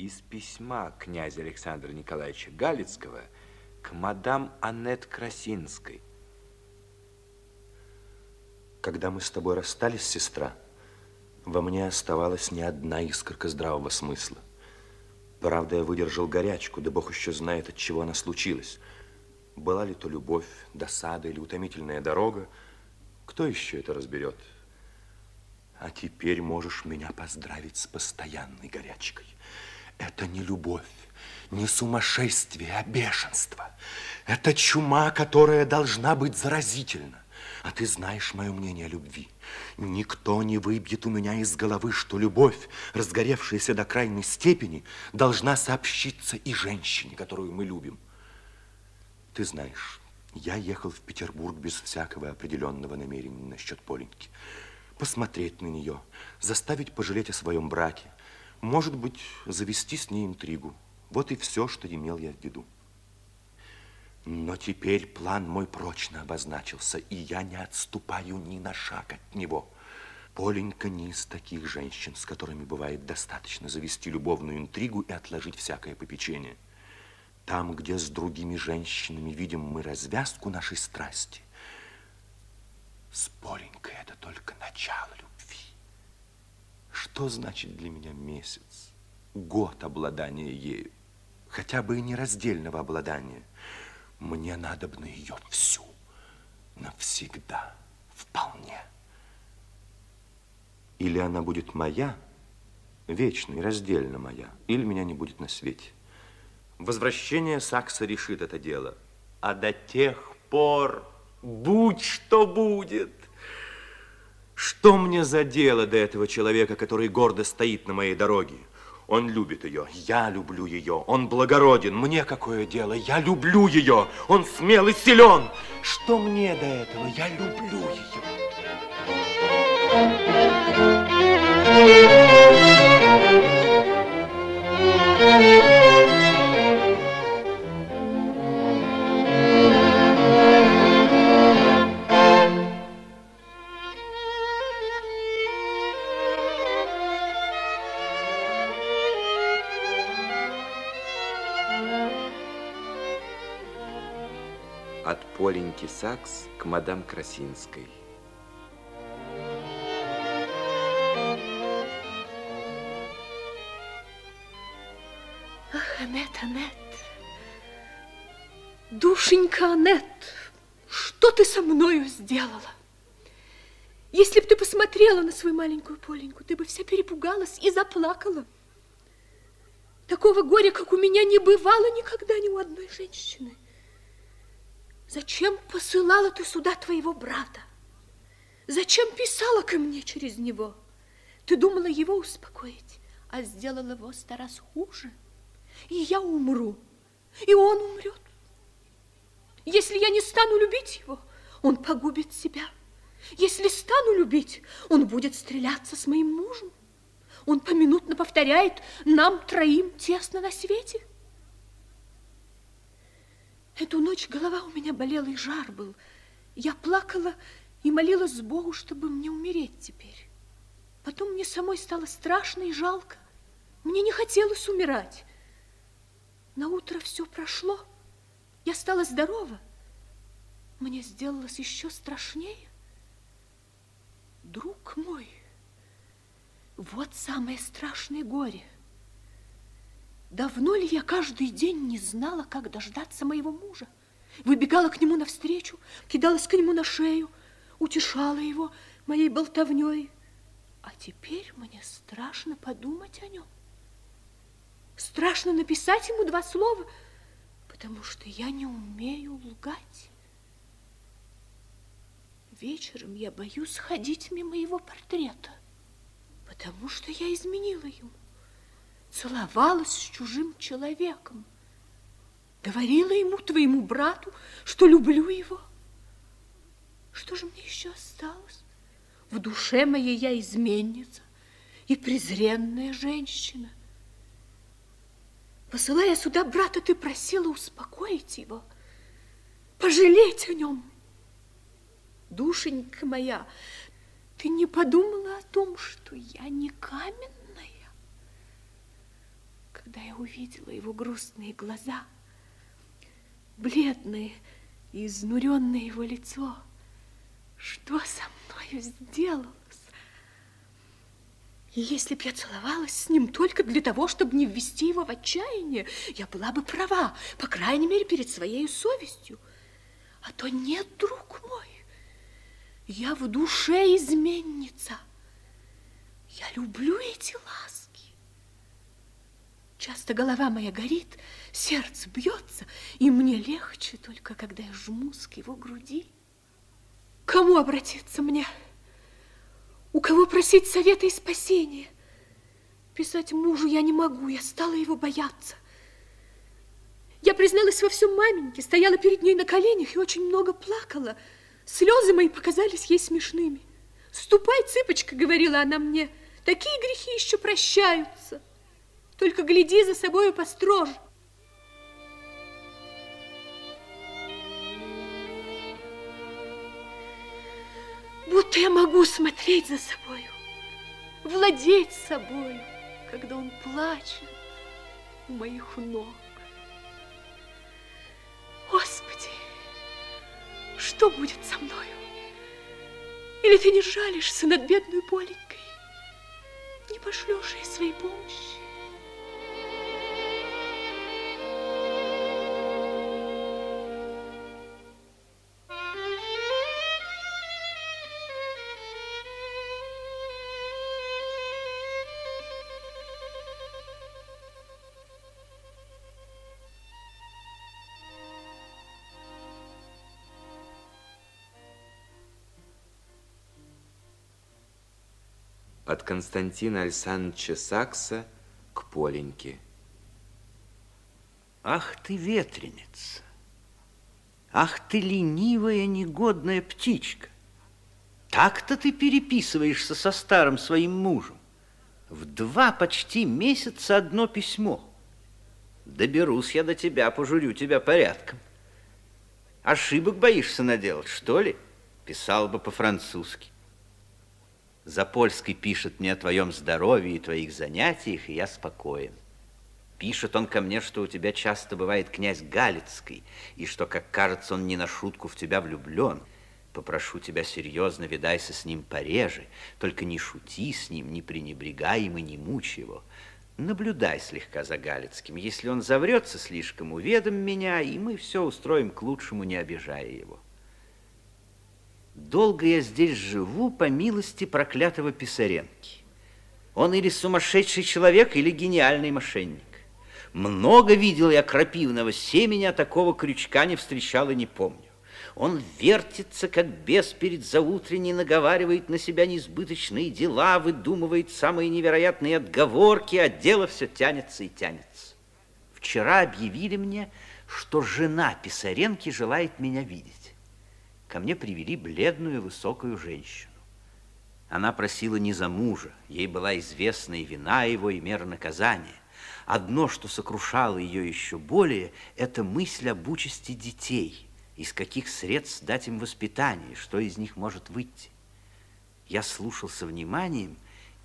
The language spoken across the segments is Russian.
из письма князя Александра Николаевича Галицкого к мадам Аннет Красинской. Когда мы с тобой расстались, сестра, во мне оставалась не одна искорка здравого смысла. Правда, я выдержал горячку, да бог еще знает, от чего она случилась. Была ли то любовь, досада или утомительная дорога, кто еще это разберет? А теперь можешь меня поздравить с постоянной горячкой. Это не любовь, не сумасшествие, а бешенство. Это чума, которая должна быть заразительна. А ты знаешь мое мнение о любви. Никто не выбьет у меня из головы, что любовь, разгоревшаяся до крайней степени, должна сообщиться и женщине, которую мы любим. Ты знаешь, я ехал в Петербург без всякого определенного намерения насчет Поленьки. Посмотреть на нее, заставить пожалеть о своем браке, может быть, завести с ней интригу. Вот и все, что имел я в виду. Но теперь план мой прочно обозначился, и я не отступаю ни на шаг от него. Поленька не из таких женщин, с которыми бывает достаточно завести любовную интригу и отложить всякое попечение. Там, где с другими женщинами видим мы развязку нашей страсти, с Поленькой это только начало любви. Что значит для меня месяц, год обладания ею, хотя бы и нераздельного обладания? Мне надо бы на ее всю, навсегда, вполне. Или она будет моя, вечно и раздельно моя, или меня не будет на свете. Возвращение Сакса решит это дело. А до тех пор будь что будет. Что мне за дело до этого человека, который гордо стоит на моей дороге? Он любит ее, я люблю ее, он благороден, мне какое дело, я люблю ее, он смел и силен. Что мне до этого, я люблю ее. Поленьки Сакс к мадам Красинской. Ах, Анет, Анет, душенька Анет, что ты со мною сделала? Если бы ты посмотрела на свою маленькую Поленьку, ты бы вся перепугалась и заплакала. Такого горя, как у меня, не бывало никогда ни у одной женщины. Зачем посылала ты сюда твоего брата? Зачем писала ко мне через него? Ты думала его успокоить, а сделала его сто раз хуже. И я умру, и он умрет. Если я не стану любить его, он погубит себя. Если стану любить, он будет стреляться с моим мужем. Он поминутно повторяет, нам троим тесно на свете. Эту ночь голова у меня болела и жар был. Я плакала и молилась Богу, чтобы мне умереть теперь. Потом мне самой стало страшно и жалко. Мне не хотелось умирать. На утро все прошло. Я стала здорова. Мне сделалось еще страшнее. Друг мой, вот самое страшное горе – Давно ли я каждый день не знала, как дождаться моего мужа? Выбегала к нему навстречу, кидалась к нему на шею, утешала его моей болтовней. А теперь мне страшно подумать о нем. Страшно написать ему два слова, потому что я не умею лгать. Вечером я боюсь ходить мимо его портрета, потому что я изменила ему целовалась с чужим человеком, говорила ему, твоему брату, что люблю его. Что же мне еще осталось? В душе моей я изменница и презренная женщина. Посылая сюда брата, ты просила успокоить его, пожалеть о нем. Душенька моя, ты не подумала о том, что я не каменная? Когда я увидела его грустные глаза, бледное и изнуренное его лицо, что со мною сделалось? Если б я целовалась с ним только для того, чтобы не ввести его в отчаяние, я была бы права, по крайней мере, перед своей совестью. А то нет, друг мой, я в душе изменница. Я люблю эти ласки. Часто голова моя горит, сердце бьется, и мне легче только, когда я жмусь к его груди. Кому обратиться мне? У кого просить совета и спасения? Писать мужу я не могу, я стала его бояться. Я призналась во всем маменьке, стояла перед ней на коленях и очень много плакала. Слезы мои показались ей смешными. «Ступай, цыпочка», — говорила она мне, — «такие грехи еще прощаются. Только гляди за собою построже». Будто я могу смотреть за собою, владеть собою, когда он плачет у моих ног. Господи, что будет со мною? Или ты не жалишься над бедной Поленькой? Не пошлешь ей своей помощи? От Константина Александровича Сакса к Поленьке. Ах ты, ветреница! Ах ты, ленивая, негодная птичка! Так-то ты переписываешься со старым своим мужем. В два почти месяца одно письмо. Доберусь я до тебя, пожурю тебя порядком. Ошибок боишься наделать, что ли? Писал бы по-французски. Запольский пишет мне о твоем здоровье и твоих занятиях, и я спокоен. Пишет он ко мне, что у тебя часто бывает князь Галицкий, и что, как кажется, он не на шутку в тебя влюблен. Попрошу тебя серьезно, видайся с ним пореже, только не шути с ним, не пренебрегай им и не мучь его. Наблюдай слегка за Галицким. Если он заврется слишком, уведом меня, и мы все устроим к лучшему, не обижая его. Долго я здесь живу по милости проклятого Писаренки. Он или сумасшедший человек, или гениальный мошенник. Много видел я крапивного семени, а такого крючка не встречал и не помню. Он вертится, как бес перед заутренней, наговаривает на себя несбыточные дела, выдумывает самые невероятные отговорки, а дело все тянется и тянется. Вчера объявили мне, что жена Писаренки желает меня видеть ко мне привели бледную высокую женщину. Она просила не за мужа, ей была известна и вина его, и мера наказания. Одно, что сокрушало ее еще более, это мысль об участи детей, из каких средств дать им воспитание, что из них может выйти. Я слушал со вниманием,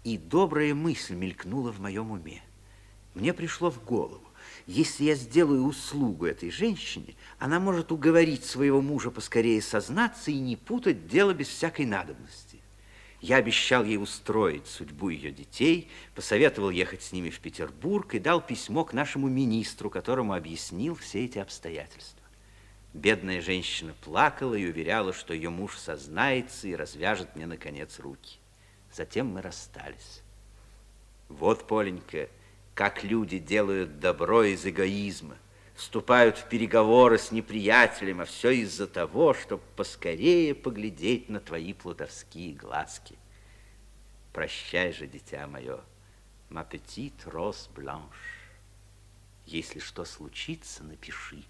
и добрая мысль мелькнула в моем уме. Мне пришло в голову, если я сделаю услугу этой женщине, она может уговорить своего мужа поскорее сознаться и не путать дело без всякой надобности. Я обещал ей устроить судьбу ее детей, посоветовал ехать с ними в Петербург и дал письмо к нашему министру, которому объяснил все эти обстоятельства. Бедная женщина плакала и уверяла, что ее муж сознается и развяжет мне, наконец, руки. Затем мы расстались. Вот, Поленька, как люди делают добро из эгоизма, вступают в переговоры с неприятелем, а все из-за того, чтобы поскорее поглядеть на твои плутовские глазки. Прощай же, дитя мое, ma rose blanche. Если что случится, напиши.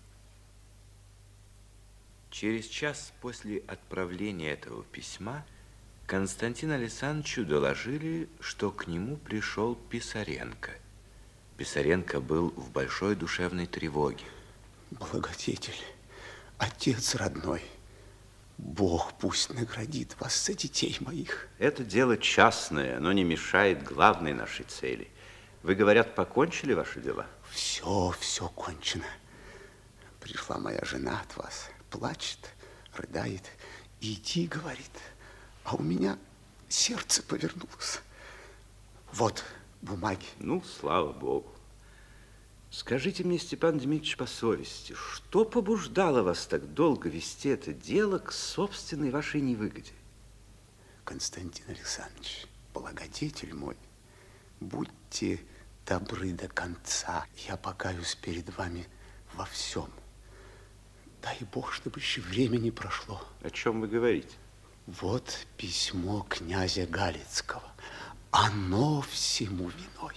Через час после отправления этого письма Константину Александровичу доложили, что к нему пришел Писаренко – Писаренко был в большой душевной тревоге. Благодетель, отец родной, Бог пусть наградит вас за детей моих. Это дело частное, но не мешает главной нашей цели. Вы, говорят, покончили ваши дела? Все, все кончено. Пришла моя жена от вас, плачет, рыдает. Иди, говорит. А у меня сердце повернулось. Вот бумаги. Ну, слава богу. Скажите мне, Степан Дмитриевич, по совести, что побуждало вас так долго вести это дело к собственной вашей невыгоде? Константин Александрович, благодетель мой, будьте добры до конца. Я покаюсь перед вами во всем. Дай Бог, чтобы еще времени прошло. О чем вы говорите? Вот письмо князя Галицкого. Оно всему виной.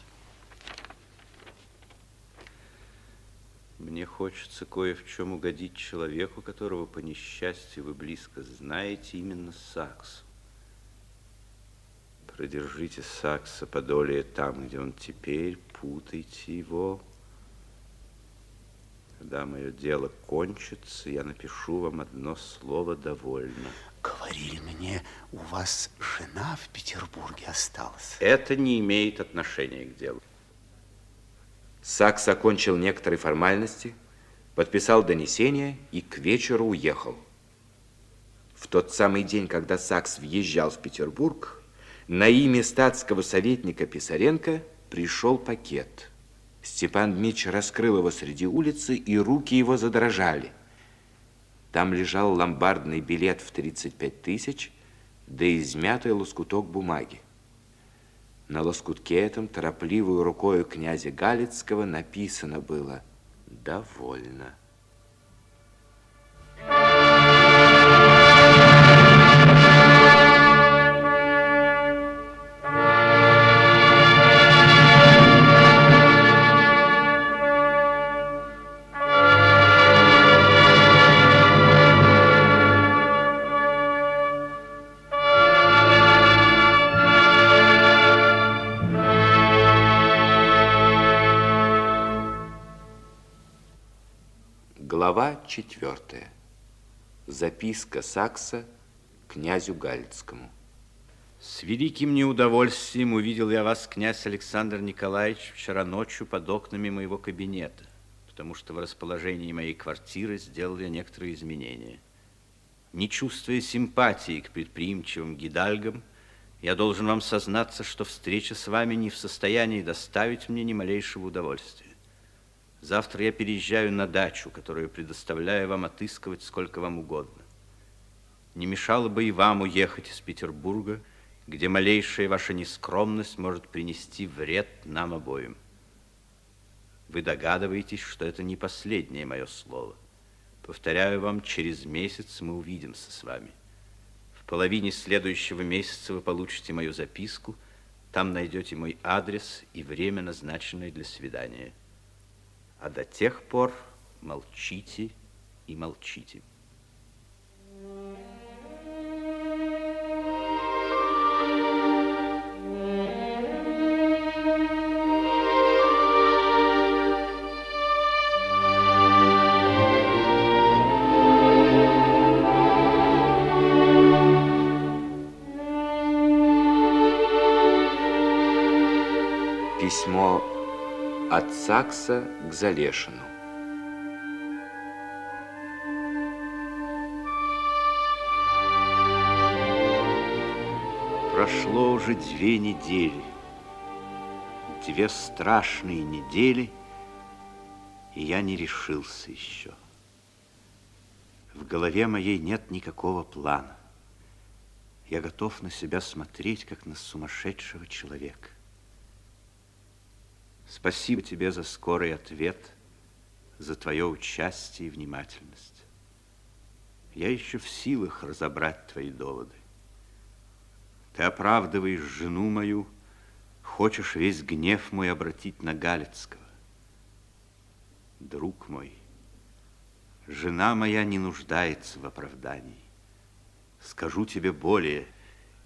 Мне хочется кое в чем угодить человеку, которого по несчастью вы близко знаете, именно Саксу. Продержите Сакса Подолия там, где он теперь, путайте его. Когда мое дело кончится, я напишу вам одно слово «довольно». Говорили мне, у вас жена в Петербурге осталась. Это не имеет отношения к делу. Сакс окончил некоторые формальности, подписал донесение и к вечеру уехал. В тот самый день, когда Сакс въезжал в Петербург, на имя статского советника Писаренко пришел пакет. Степан Дмитрич раскрыл его среди улицы, и руки его задрожали. Там лежал ломбардный билет в 35 тысяч, да измятый лоскуток бумаги. На лоскутке этом торопливую рукою князя Галицкого написано было «Довольно». Глава четвертая. Записка Сакса князю Галицкому. С великим неудовольствием увидел я вас, князь Александр Николаевич, вчера ночью под окнами моего кабинета, потому что в расположении моей квартиры сделал я некоторые изменения. Не чувствуя симпатии к предприимчивым гидальгам, я должен вам сознаться, что встреча с вами не в состоянии доставить мне ни малейшего удовольствия. Завтра я переезжаю на дачу, которую предоставляю вам отыскивать сколько вам угодно. Не мешало бы и вам уехать из Петербурга, где малейшая ваша нескромность может принести вред нам обоим. Вы догадываетесь, что это не последнее мое слово. Повторяю вам, через месяц мы увидимся с вами. В половине следующего месяца вы получите мою записку, там найдете мой адрес и время, назначенное для свидания. А до тех пор молчите и молчите. Письмо от Сакса к Залешину. Прошло уже две недели, две страшные недели, и я не решился еще. В голове моей нет никакого плана. Я готов на себя смотреть, как на сумасшедшего человека. Спасибо тебе за скорый ответ, за твое участие и внимательность. Я еще в силах разобрать твои доводы. Ты оправдываешь жену мою, хочешь весь гнев мой обратить на Галицкого. Друг мой, жена моя не нуждается в оправдании. Скажу тебе более,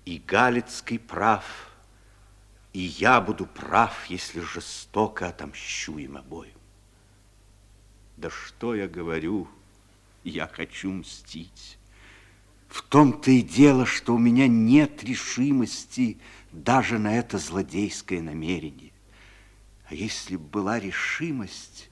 и Галицкий прав – и я буду прав, если жестоко отомщу им обоим. Да что я говорю, я хочу мстить. В том-то и дело, что у меня нет решимости даже на это злодейское намерение. А если б была решимость